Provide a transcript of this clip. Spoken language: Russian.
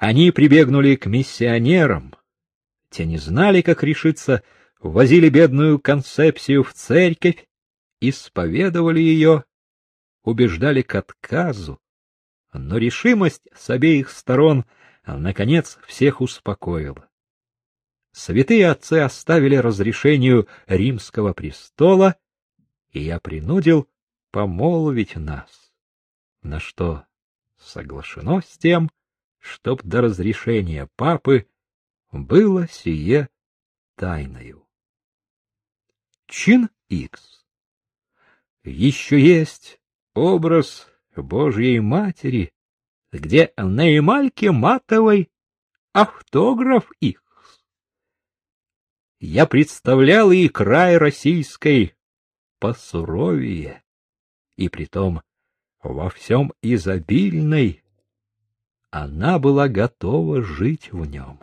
Они прибегнули к миссионерам. Те не знали, как решиться, возили бедную концепцию в церковь, исповедовали ее, убеждали к отказу. Но решимость с обеих сторон, наконец, всех успокоила. Святые отцы оставили разрешению римского престола, и я принудил помолвить нас, на что соглашено с тем, чтоб до разрешения папы было сие тайною. Чин Икс. Еще есть образ Божьей Матери, где на эмальке матовой автограф их. Я представлял и край российской посуровее, и притом во всем изобильной она была готова жить в нем.